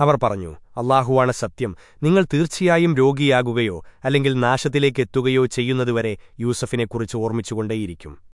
അവർ പറഞ്ഞു അള്ളാഹുവാണ് സത്യം. നിങ്ങൾ തീർച്ചയായും രോഗിയാകുകയോ അല്ലെങ്കിൽ നാശത്തിലേക്കെത്തുകയോ ചെയ്യുന്നതുവരെ യൂസഫിനെക്കുറിച്ച് ഓർമ്മിച്ചുകൊണ്ടേയിരിക്കും.